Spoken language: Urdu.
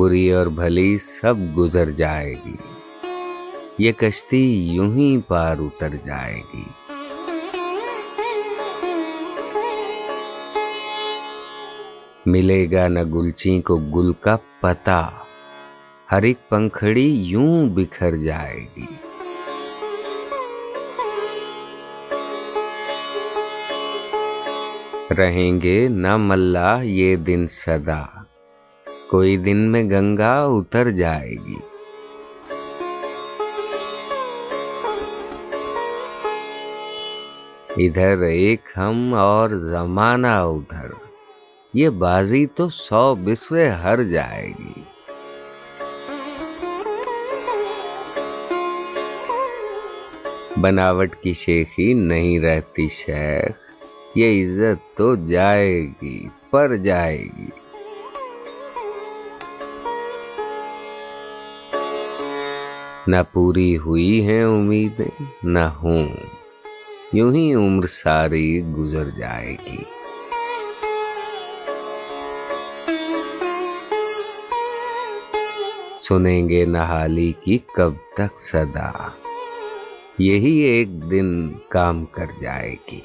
بری اور بھلی سب گزر جائے گی۔ یہ کشتی یوں ہی پار اتر جائے گی۔ ملے گا نہ گلچی کو گل کا پتا، ہر ایک پنکھڑی یوں بکھر جائے گی۔ رہیں گے نہ ملا یہ دن صدا۔ کوئی دن میں گنگا اتر جائے گی۔ ادھر ایک ہم اور زمانہ ادھر۔ یہ بازی تو سو بسوے ہر جائے گی۔ بناوٹ کی شیخی نہیں رہتی شیخ۔ یہ عزت تو جائے گی، پر جائے گی۔ نہ پوری ہوئی ہیں امیدیں، نہ ہوں۔ یوں ہی عمر ساری گزر جائے گی۔ سنیں گے نہالی کی کب تک صدا۔ یہی ایک دن کام کر جائے گی۔